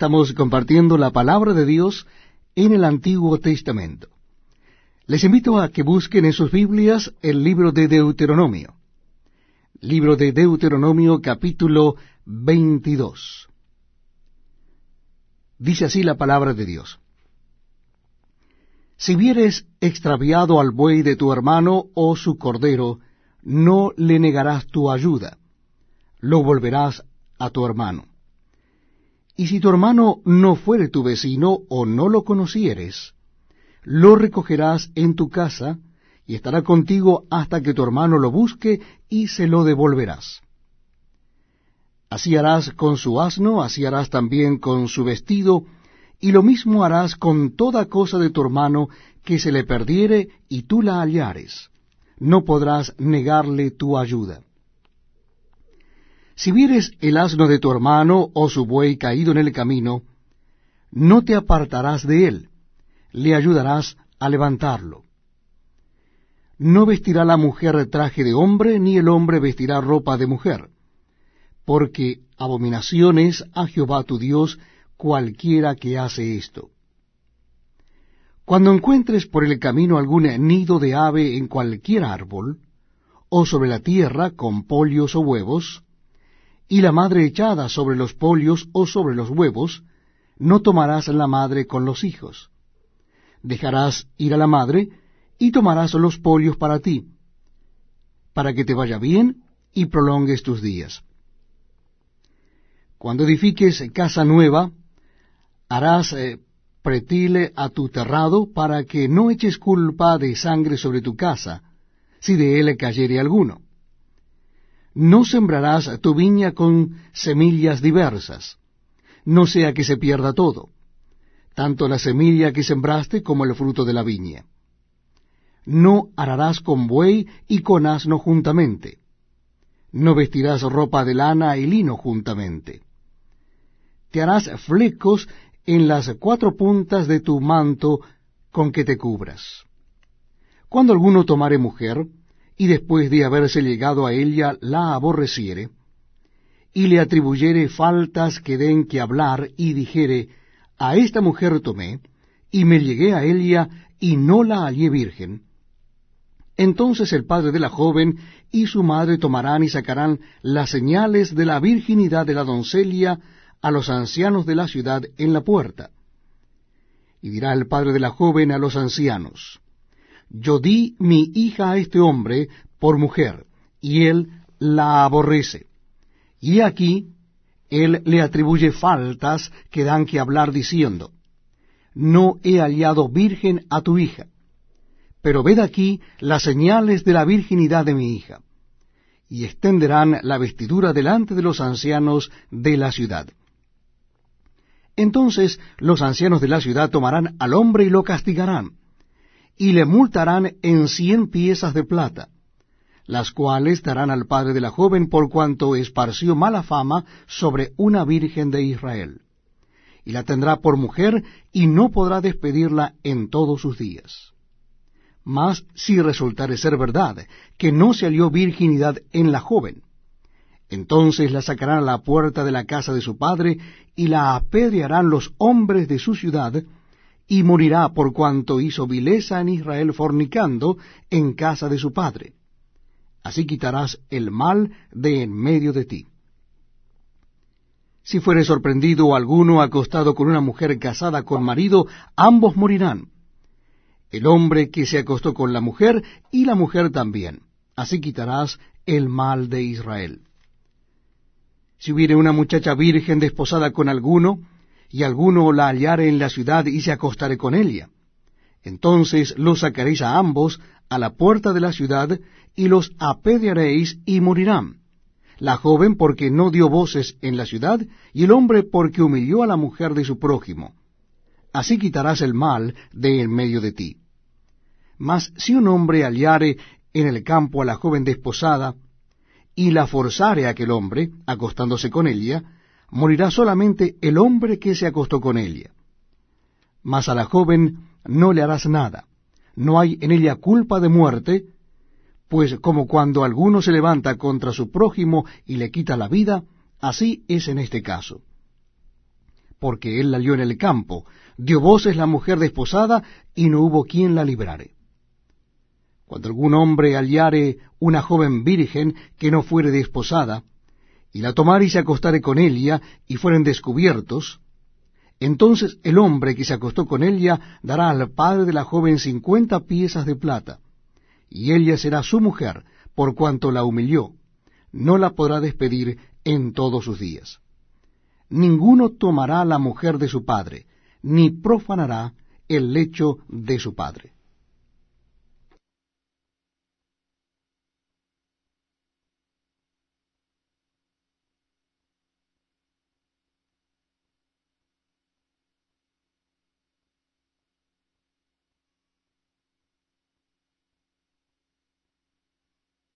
estamos compartiendo la palabra de Dios en el Antiguo Testamento. Les invito a que busquen en sus Biblias el libro de Deuteronomio. Libro de Deuteronomio capítulo 22. Dice así la palabra de Dios. Si vieres extraviado al buey de tu hermano o su cordero, no le negarás tu ayuda, lo volverás a tu hermano. Y si tu hermano no fuere tu vecino o no lo conocieres, lo recogerás en tu casa y estará contigo hasta que tu hermano lo busque y se lo devolverás. Así harás con su asno, así harás también con su vestido, y lo mismo harás con toda cosa de tu hermano que se le perdiere y tú la hallares. No podrás negarle tu ayuda. Si vieres el asno de tu hermano o su buey caído en el camino, no te apartarás de él, le ayudarás a levantarlo. No vestirá la mujer traje de hombre, ni el hombre vestirá ropa de mujer, porque abominaciones a Jehová tu Dios cualquiera que hace esto. Cuando encuentres por el camino algún nido de ave en cualquier árbol, o sobre la tierra con pollos o huevos, y la madre echada sobre los pollos o sobre los huevos, no tomarás la madre con los hijos. Dejarás ir a la madre, y tomarás los pollos para ti, para que te vaya bien y prolongues tus días. Cuando edifiques casa nueva, harás eh, pretile a tu terrado para que no eches culpa de sangre sobre tu casa, si de él cayere alguno. No sembrarás tu viña con semillas diversas, no sea que se pierda todo, tanto la semilla que sembraste como el fruto de la viña. No ararás con buey y con asno juntamente. No vestirás ropa de lana y lino juntamente. Te harás flecos en las cuatro puntas de tu manto con que te cubras. Cuando alguno tomare mujer, y después de haberse llegado a ella la aborreciere, y le atribuyere faltas que den que hablar, y dijere, a esta mujer tomé, y me llegué a ella, y no la hallé virgen, entonces el padre de la joven y su madre tomarán y sacarán las señales de la virginidad de la doncella a los ancianos de la ciudad en la puerta. Y dirá el padre de la joven a los ancianos, Yo di mi hija a este hombre por mujer, y él la aborrece. Y aquí él le atribuye faltas que dan que hablar diciendo, No he hallado virgen a tu hija, pero ved aquí las señales de la virginidad de mi hija. Y extenderán la vestidura delante de los ancianos de la ciudad. Entonces los ancianos de la ciudad tomarán al hombre y lo castigarán, y le multarán en cien piezas de plata, las cuales darán al padre de la joven por cuanto esparció mala fama sobre una virgen de Israel. Y la tendrá por mujer, y no podrá despedirla en todos sus días. Mas si resultare ser verdad que no se halló virginidad en la joven, entonces la sacarán a la puerta de la casa de su padre, y la apedrearán los hombres de su ciudad, y morirá por cuanto hizo vileza en Israel fornicando en casa de su padre. Así quitarás el mal de en medio de ti. Si fuere sorprendido alguno acostado con una mujer casada con marido, ambos morirán. El hombre que se acostó con la mujer y la mujer también. Así quitarás el mal de Israel. Si hubiere una muchacha virgen desposada con alguno, y alguno la hallare en la ciudad y se acostare con ella, entonces los sacaréis a ambos a la puerta de la ciudad, y los apedrearéis y morirán. La joven porque no dio voces en la ciudad, y el hombre porque humilló a la mujer de su prójimo. Así quitarás el mal de en medio de ti. Mas si un hombre hallare en el campo a la joven desposada, y la forzare aquel hombre, acostándose con ella, morirá solamente el hombre que se acostó con ella. Mas a la joven no le harás nada, no hay en ella culpa de muerte, pues como cuando alguno se levanta contra su prójimo y le quita la vida, así es en este caso. porque él la halló en el campo, dio voces la mujer desposada, y no hubo quien la librare. Cuando algún hombre hallare una joven virgen que no fuere desposada, y la tomare y se acostare con ella, y fueren descubiertos, entonces el hombre que se acostó con ella dará al padre de la joven cincuenta piezas de plata, y ella será su mujer, por cuanto la humilló, no la podrá despedir en todos sus días. Ninguno tomará la mujer de su padre, ni profanará el lecho de su padre.